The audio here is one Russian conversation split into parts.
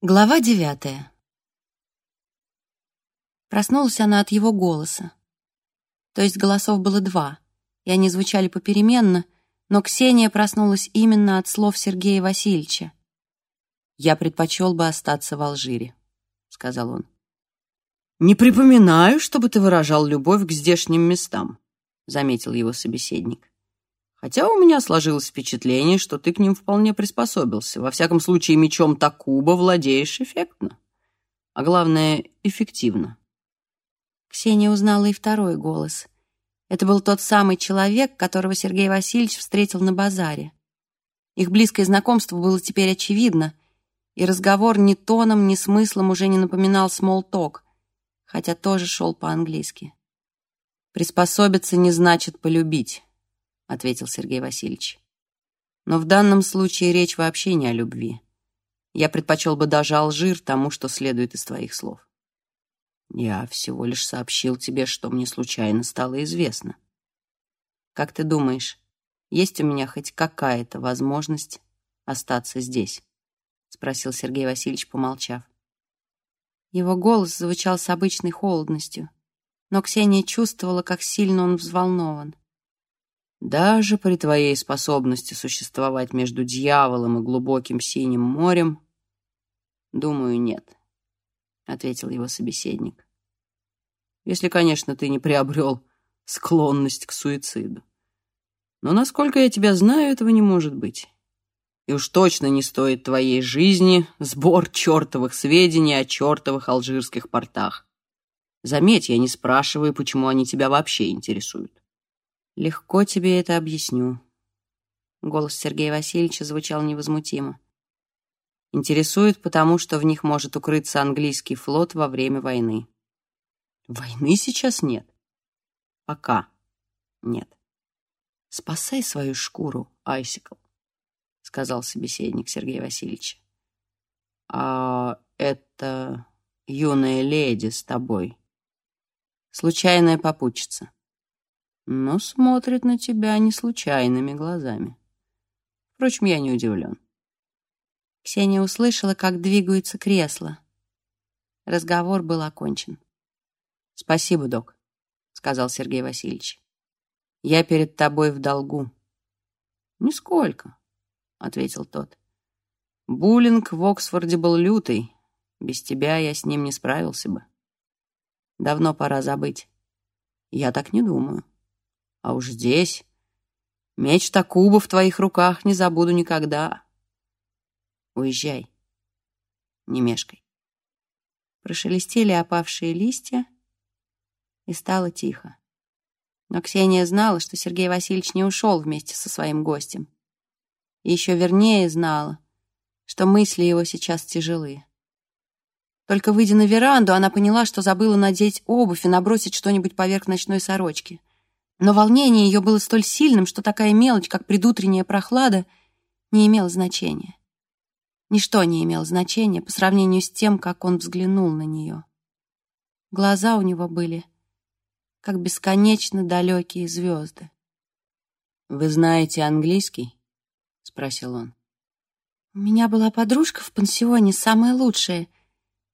Глава девятая. Проснулась она от его голоса. То есть голосов было два, и они звучали попеременно, но Ксения проснулась именно от слов Сергея Васильевича. «Я предпочел бы остаться в Алжире», — сказал он. «Не припоминаю, чтобы ты выражал любовь к здешним местам», — заметил его собеседник. Хотя у меня сложилось впечатление, что ты к ним вполне приспособился. Во всяком случае, мечом Такуба владеешь эффектно. А главное, эффективно. Ксения узнала и второй голос. Это был тот самый человек, которого Сергей Васильевич встретил на базаре. Их близкое знакомство было теперь очевидно, и разговор ни тоном, ни смыслом уже не напоминал смолток, хотя тоже шел по-английски. «Приспособиться не значит полюбить», ответил Сергей Васильевич. Но в данном случае речь вообще не о любви. Я предпочел бы даже Алжир тому, что следует из твоих слов. Я всего лишь сообщил тебе, что мне случайно стало известно. Как ты думаешь, есть у меня хоть какая-то возможность остаться здесь? Спросил Сергей Васильевич, помолчав. Его голос звучал с обычной холодностью, но Ксения чувствовала, как сильно он взволнован. Даже при твоей способности существовать между дьяволом и глубоким синим морем, думаю, нет, — ответил его собеседник. Если, конечно, ты не приобрел склонность к суициду. Но, насколько я тебя знаю, этого не может быть. И уж точно не стоит твоей жизни сбор чертовых сведений о чертовых алжирских портах. Заметь, я не спрашиваю, почему они тебя вообще интересуют. Легко тебе это объясню. Голос Сергея Васильевича звучал невозмутимо. Интересует потому, что в них может укрыться английский флот во время войны. Войны сейчас нет. Пока нет. Спасай свою шкуру, Айсикл, сказал собеседник Сергея Васильевича. А это юная леди с тобой. Случайная попутчица но смотрит на тебя не случайными глазами. Впрочем, я не удивлен. Ксения услышала, как двигаются кресла. Разговор был окончен. «Спасибо, док», — сказал Сергей Васильевич. «Я перед тобой в долгу». «Нисколько», — ответил тот. «Буллинг в Оксфорде был лютый. Без тебя я с ним не справился бы. Давно пора забыть. Я так не думаю». А уж здесь меч Такуба в твоих руках не забуду никогда. Уезжай, не мешкай. Прошелестели опавшие листья, и стало тихо. Но Ксения знала, что Сергей Васильевич не ушел вместе со своим гостем. И еще вернее знала, что мысли его сейчас тяжелы. Только выйдя на веранду, она поняла, что забыла надеть обувь и набросить что-нибудь поверх ночной сорочки. Но волнение ее было столь сильным, что такая мелочь, как предутренняя прохлада, не имела значения. Ничто не имело значения по сравнению с тем, как он взглянул на нее. Глаза у него были, как бесконечно далекие звезды. «Вы знаете английский?» — спросил он. «У меня была подружка в пансионе, самая лучшая,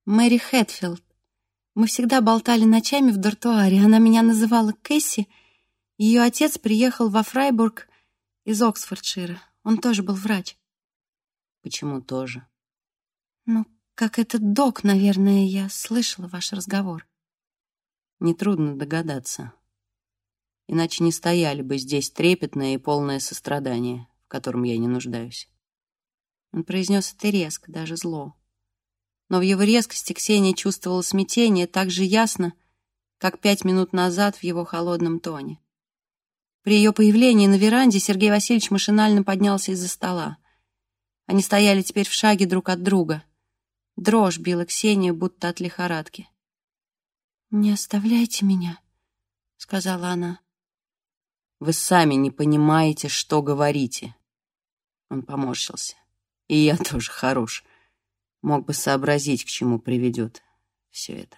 Мэри Хэтфилд. Мы всегда болтали ночами в дартуаре. Она меня называла Кэсси — ее отец приехал во Фрайбург из Оксфордшира. Он тоже был врач. Почему тоже? Ну, как этот док, наверное, я слышала ваш разговор. Нетрудно догадаться. Иначе не стояли бы здесь трепетное и полное сострадание, в котором я не нуждаюсь. Он произнес это резко, даже зло. Но в его резкости Ксения чувствовала смятение так же ясно, как пять минут назад в его холодном тоне. При ее появлении на веранде Сергей Васильевич машинально поднялся из-за стола. Они стояли теперь в шаге друг от друга. Дрожь била Ксению, будто от лихорадки. «Не оставляйте меня», — сказала она. «Вы сами не понимаете, что говорите». Он поморщился. «И я тоже хорош. Мог бы сообразить, к чему приведет все это»,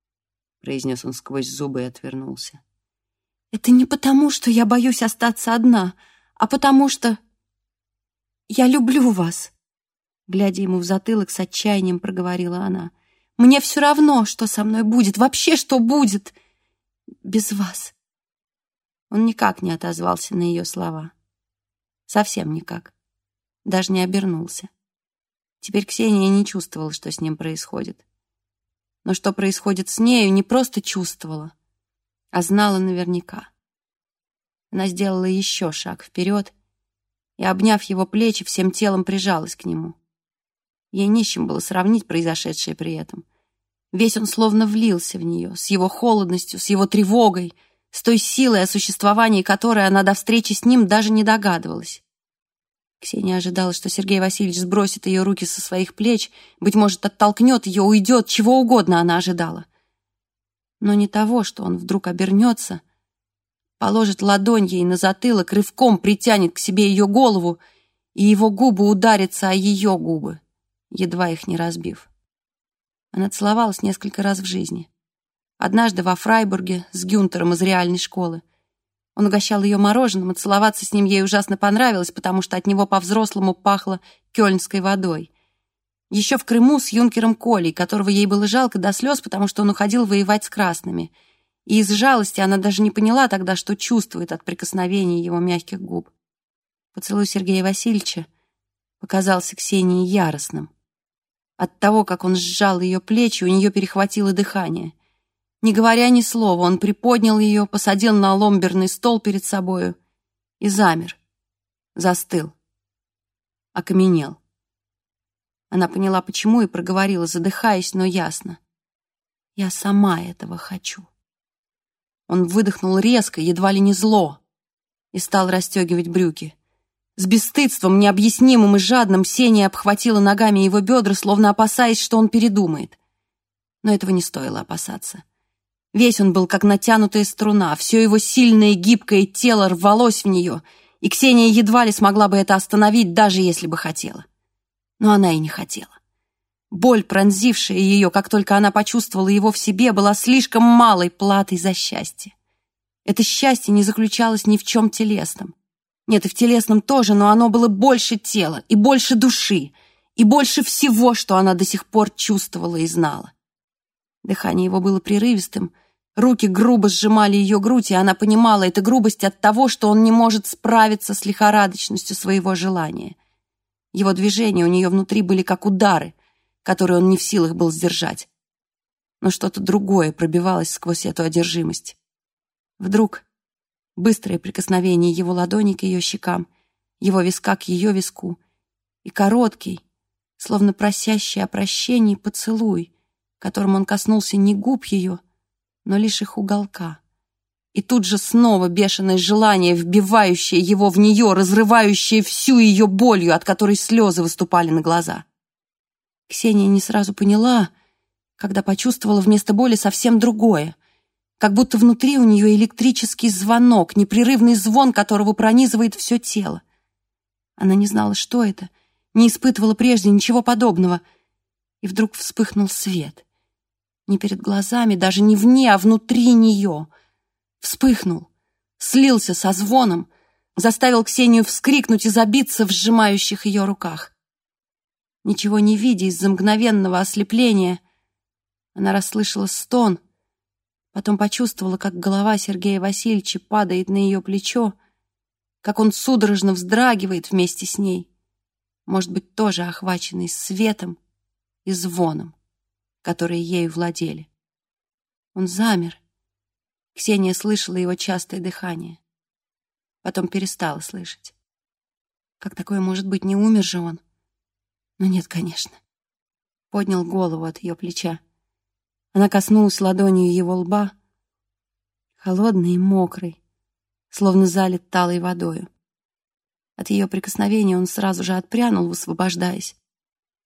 — произнес он сквозь зубы и отвернулся. Это не потому, что я боюсь остаться одна, а потому что я люблю вас. Глядя ему в затылок, с отчаянием проговорила она. «Мне все равно, что со мной будет, вообще что будет без вас». Он никак не отозвался на ее слова. Совсем никак. Даже не обернулся. Теперь Ксения не чувствовала, что с ним происходит. Но что происходит с нею, не просто чувствовала, а знала наверняка. Она сделала еще шаг вперед и, обняв его плечи, всем телом прижалась к нему. Ей нечем было сравнить произошедшее при этом. Весь он словно влился в нее, с его холодностью, с его тревогой, с той силой, о существовании которой она до встречи с ним даже не догадывалась. Ксения ожидала, что Сергей Васильевич сбросит ее руки со своих плеч, быть может, оттолкнет ее, уйдет, чего угодно она ожидала. Но не того, что он вдруг обернется, положит ладонь ей на затылок, рывком притянет к себе ее голову, и его губы ударятся о ее губы, едва их не разбив. Она целовалась несколько раз в жизни. Однажды во Фрайбурге с Гюнтером из реальной школы. Он угощал ее мороженым, и целоваться с ним ей ужасно понравилось, потому что от него по-взрослому пахло кёльнской водой. Еще в Крыму с юнкером Колей, которого ей было жалко до слез, потому что он уходил воевать с красными. И из жалости она даже не поняла тогда, что чувствует от прикосновения его мягких губ. Поцелуй Сергея Васильевича показался Ксении яростным. От того, как он сжал ее плечи, у нее перехватило дыхание. Не говоря ни слова, он приподнял ее, посадил на ломберный стол перед собою и замер, застыл, окаменел. Она поняла, почему, и проговорила, задыхаясь, но ясно. «Я сама этого хочу». Он выдохнул резко, едва ли не зло, и стал расстегивать брюки. С бесстыдством, необъяснимым и жадным Сеня обхватила ногами его бедра, словно опасаясь, что он передумает. Но этого не стоило опасаться. Весь он был как натянутая струна, все его сильное гибкое тело рвалось в нее, и Ксения едва ли смогла бы это остановить, даже если бы хотела. Но она и не хотела. Боль, пронзившая ее, как только она почувствовала его в себе, была слишком малой платой за счастье. Это счастье не заключалось ни в чем телесном. Нет, и в телесном тоже, но оно было больше тела, и больше души, и больше всего, что она до сих пор чувствовала и знала. Дыхание его было прерывистым, Руки грубо сжимали ее грудь, и она понимала, это грубость от того, что он не может справиться с лихорадочностью своего желания. Его движения у нее внутри были как удары, которые он не в силах был сдержать. Но что-то другое пробивалось сквозь эту одержимость. Вдруг быстрое прикосновение его ладони к ее щекам, его виска к ее виску и короткий, словно просящий о прощении поцелуй, которым он коснулся не губ ее, но лишь их уголка. И тут же снова бешеное желание, вбивающее его в нее, разрывающее всю ее болью, от которой слезы выступали на глаза. Ксения не сразу поняла, когда почувствовала вместо боли совсем другое, как будто внутри у нее электрический звонок, непрерывный звон, которого пронизывает все тело. Она не знала, что это, не испытывала прежде ничего подобного, и вдруг вспыхнул свет — не перед глазами, даже не вне, а внутри нее. Вспыхнул, слился со звоном, заставил Ксению вскрикнуть и забиться в сжимающих ее руках. Ничего не видя из-за мгновенного ослепления, она расслышала стон, потом почувствовала, как голова Сергея Васильевича падает на ее плечо, как он судорожно вздрагивает вместе с ней, может быть, тоже охваченный светом и звоном которые ею владели. Он замер. Ксения слышала его частое дыхание. Потом перестала слышать. Как такое может быть, не умер же он? Но нет, конечно. Поднял голову от ее плеча. Она коснулась ладонью его лба, холодный и мокрый, словно залит талой водою. От ее прикосновения он сразу же отпрянул, высвобождаясь,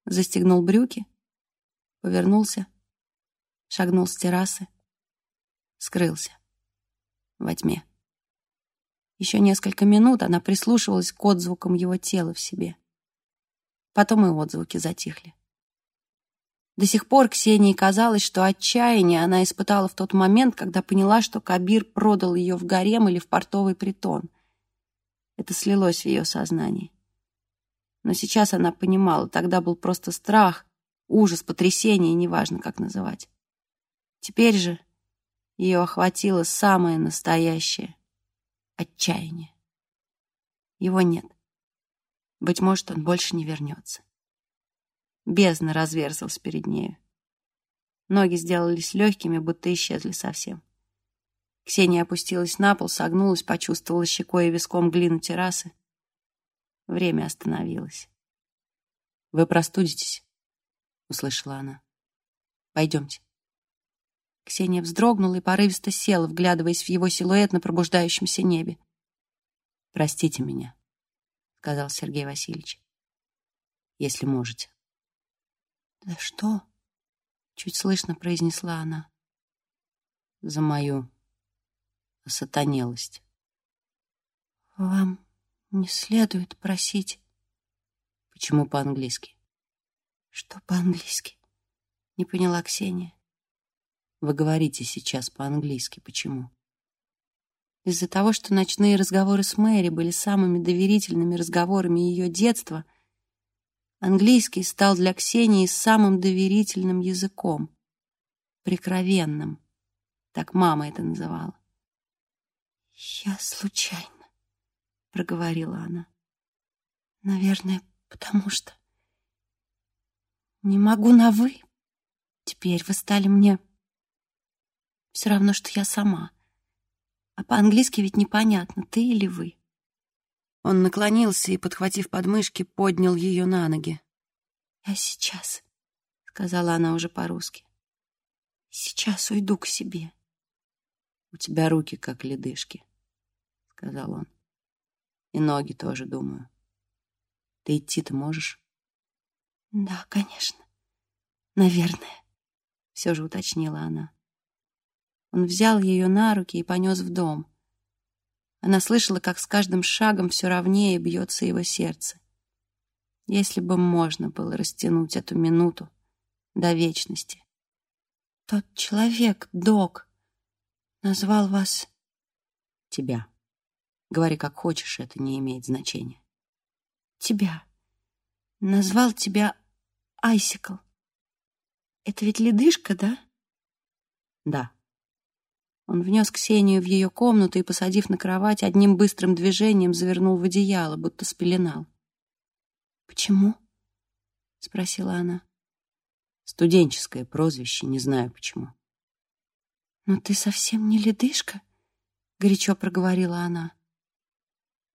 застегнул брюки, повернулся, шагнул с террасы, скрылся во тьме. Еще несколько минут она прислушивалась к отзвукам его тела в себе. Потом и отзвуки затихли. До сих пор Ксении казалось, что отчаяние она испытала в тот момент, когда поняла, что Кабир продал ее в гарем или в портовый притон. Это слилось в ее сознании. Но сейчас она понимала, тогда был просто страх, ужас, потрясение, неважно, как называть. Теперь же ее охватило самое настоящее отчаяние. Его нет. Быть может, он больше не вернется. Бездна разверзалась перед нею. Ноги сделались легкими, будто исчезли совсем. Ксения опустилась на пол, согнулась, почувствовала щекой и виском глину террасы. Время остановилось. «Вы простудитесь», — услышала она. «Пойдемте». Ксения вздрогнула и порывисто села, вглядываясь в его силуэт на пробуждающемся небе. «Простите меня», — сказал Сергей Васильевич. «Если можете». «Да что?» — чуть слышно произнесла она. «За мою осатанелость». «Вам не следует просить...» «Почему по-английски?» «Что по-английски?» — не поняла Ксения. «Вы говорите сейчас по-английски. Почему?» Из-за того, что ночные разговоры с Мэри были самыми доверительными разговорами ее детства — Английский стал для Ксении самым доверительным языком, прикровенным, так мама это называла. «Я случайно», — проговорила она. «Наверное, потому что не могу на «вы». Теперь вы стали мне все равно, что я сама. А по-английски ведь непонятно, ты или вы. Он наклонился и, подхватив подмышки, поднял ее на ноги. «Я сейчас», — сказала она уже по-русски. «Сейчас уйду к себе». «У тебя руки как ледышки», — сказал он. «И ноги тоже, думаю. Ты идти-то можешь?» «Да, конечно. Наверное», — все же уточнила она. Он взял ее на руки и понес в дом — она слышала, как с каждым шагом все ровнее бьется его сердце. Если бы можно было растянуть эту минуту до вечности. Тот человек, док, назвал вас... Тебя. Говори, как хочешь, это не имеет значения. Тебя. Назвал тебя Айсикл. Это ведь ледышка, да? Да. Он внес Ксению в ее комнату и, посадив на кровать, одним быстрым движением завернул в одеяло, будто спеленал. «Почему?» — спросила она. «Студенческое прозвище, не знаю почему». «Но ты совсем не ледышка?» — горячо проговорила она.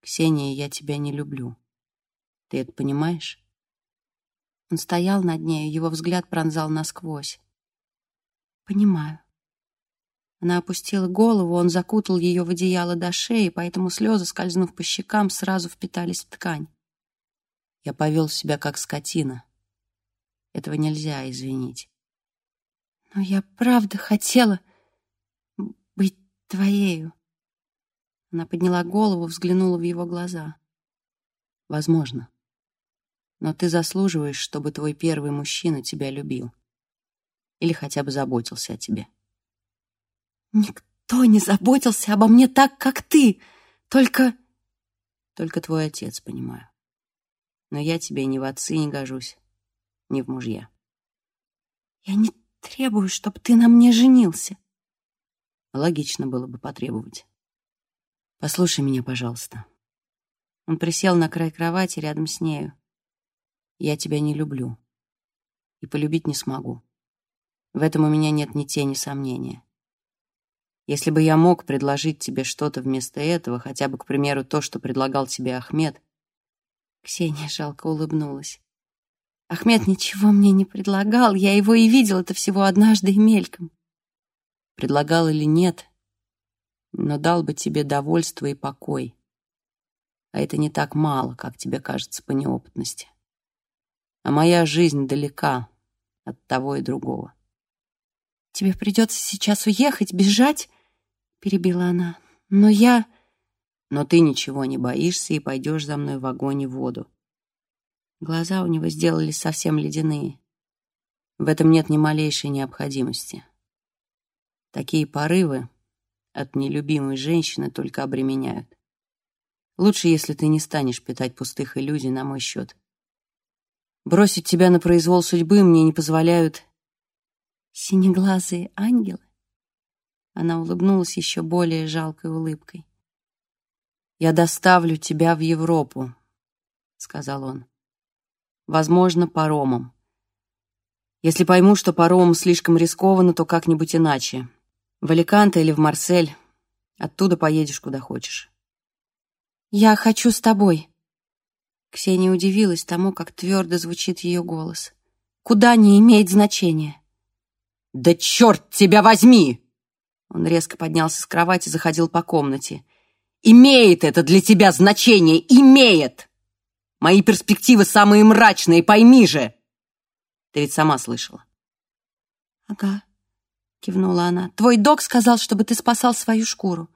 «Ксения, я тебя не люблю. Ты это понимаешь?» Он стоял над нею, его взгляд пронзал насквозь. «Понимаю». Она опустила голову, он закутал ее в одеяло до шеи, поэтому слезы, скользнув по щекам, сразу впитались в ткань. Я повел себя как скотина. Этого нельзя извинить. Но я правда хотела быть твоею. Она подняла голову, взглянула в его глаза. Возможно. Но ты заслуживаешь, чтобы твой первый мужчина тебя любил. Или хотя бы заботился о тебе. Никто не заботился обо мне так, как ты. Только... Только твой отец, понимаю. Но я тебе ни в отцы не гожусь, ни в мужья. Я не требую, чтобы ты на мне женился. Логично было бы потребовать. Послушай меня, пожалуйста. Он присел на край кровати рядом с нею. Я тебя не люблю. И полюбить не смогу. В этом у меня нет ни тени сомнения. Если бы я мог предложить тебе что-то вместо этого, хотя бы, к примеру, то, что предлагал тебе Ахмед...» Ксения жалко улыбнулась. «Ахмед ничего мне не предлагал, я его и видел это всего однажды и мельком». «Предлагал или нет, но дал бы тебе довольство и покой. А это не так мало, как тебе кажется по неопытности. А моя жизнь далека от того и другого». «Тебе придется сейчас уехать, бежать?» — перебила она. «Но я...» «Но ты ничего не боишься и пойдешь за мной в огонь и воду». Глаза у него сделались совсем ледяные. В этом нет ни малейшей необходимости. Такие порывы от нелюбимой женщины только обременяют. Лучше, если ты не станешь питать пустых иллюзий на мой счет Бросить тебя на произвол судьбы мне не позволяют синеглазые ангелы. Она улыбнулась еще более жалкой улыбкой. «Я доставлю тебя в Европу», — сказал он. «Возможно, паромом. Если пойму, что паромом слишком рискованно, то как-нибудь иначе. В Аликанте или в Марсель. Оттуда поедешь куда хочешь». «Я хочу с тобой». Ксения удивилась тому, как твердо звучит ее голос. «Куда не имеет значения». «Да черт тебя возьми!» Он резко поднялся с кровати, заходил по комнате. «Имеет это для тебя значение! Имеет! Мои перспективы самые мрачные, пойми же!» Ты ведь сама слышала. «Ага», — кивнула она. «Твой док сказал, чтобы ты спасал свою шкуру».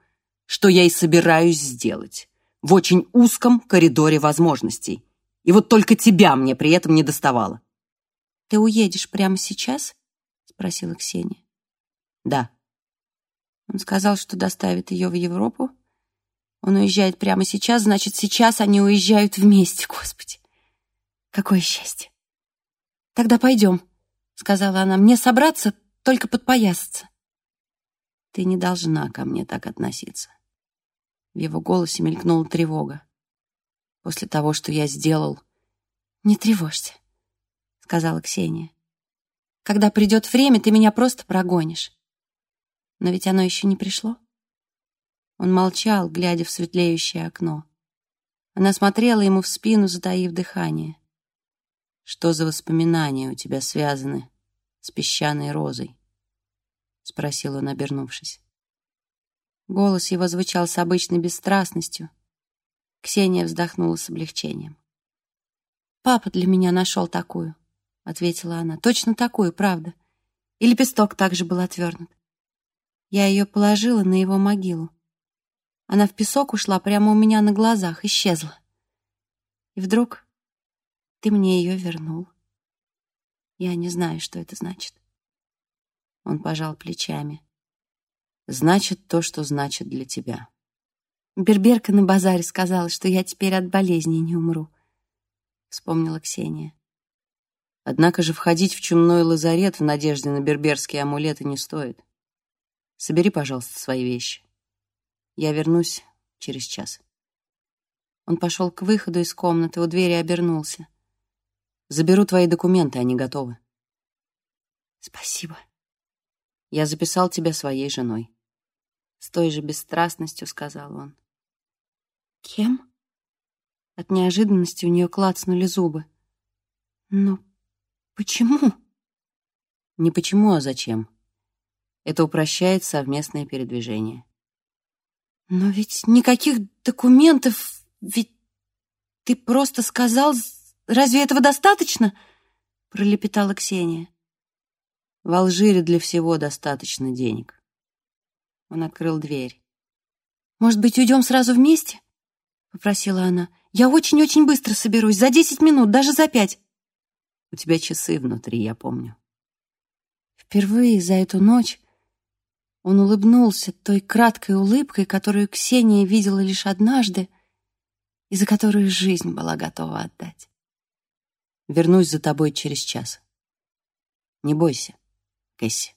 «Что я и собираюсь сделать. В очень узком коридоре возможностей. И вот только тебя мне при этом не доставало». «Ты уедешь прямо сейчас?» — спросила Ксения. «Да». Он сказал, что доставит ее в Европу. Он уезжает прямо сейчас, значит, сейчас они уезжают вместе, Господи. Какое счастье. Тогда пойдем, сказала она. Мне собраться, только подпоясаться. Ты не должна ко мне так относиться. В его голосе мелькнула тревога. После того, что я сделал... Не тревожься, сказала Ксения. Когда придет время, ты меня просто прогонишь. Но ведь оно еще не пришло. Он молчал, глядя в светлеющее окно. Она смотрела ему в спину, затаив дыхание. «Что за воспоминания у тебя связаны с песчаной розой?» — спросил он, обернувшись. Голос его звучал с обычной бесстрастностью. Ксения вздохнула с облегчением. «Папа для меня нашел такую», — ответила она. «Точно такую, правда. И лепесток также был отвернут. Я ее положила на его могилу. Она в песок ушла прямо у меня на глазах, исчезла. И вдруг ты мне ее вернул. Я не знаю, что это значит. Он пожал плечами. Значит то, что значит для тебя. Берберка на базаре сказала, что я теперь от болезни не умру. Вспомнила Ксения. Однако же входить в чумной лазарет в надежде на берберские амулеты не стоит. Собери, пожалуйста, свои вещи. Я вернусь через час. Он пошел к выходу из комнаты, у двери обернулся. Заберу твои документы, они готовы. Спасибо. Я записал тебя своей женой. С той же бесстрастностью сказал он. Кем? От неожиданности у нее клацнули зубы. Но почему? Не почему, а зачем. Это упрощает совместное передвижение. Но ведь никаких документов, ведь ты просто сказал, разве этого достаточно? Пролепетала Ксения. В Алжире для всего достаточно денег. Он открыл дверь. «Может быть, уйдем сразу вместе?» — попросила она. «Я очень-очень быстро соберусь, за десять минут, даже за пять». «У тебя часы внутри, я помню». Впервые за эту ночь он улыбнулся той краткой улыбкой, которую Ксения видела лишь однажды и за которую жизнь была готова отдать. Вернусь за тобой через час. Не бойся, Кэсси.